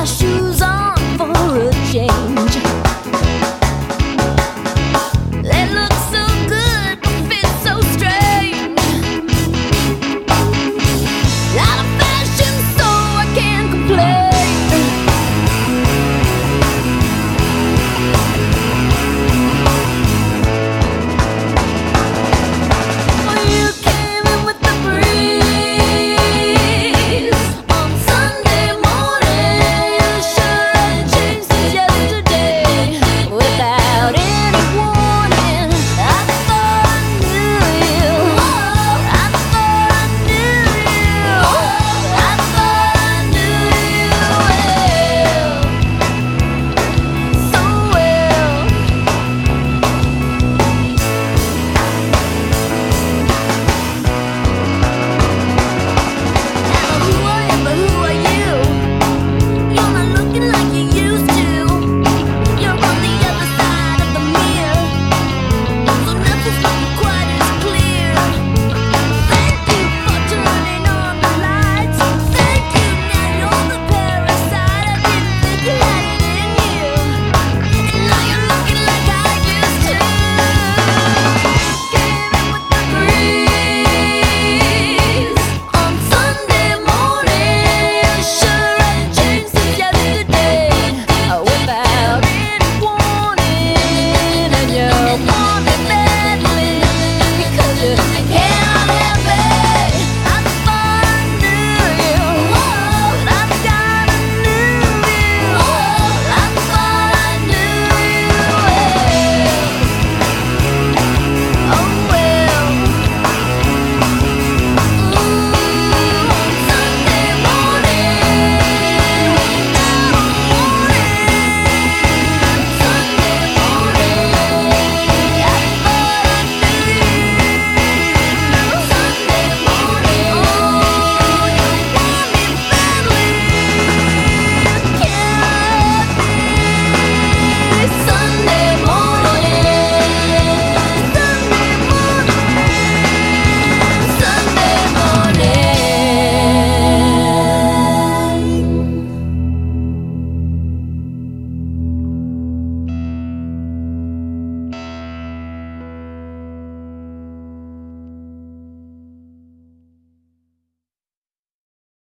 my shoes on for a change.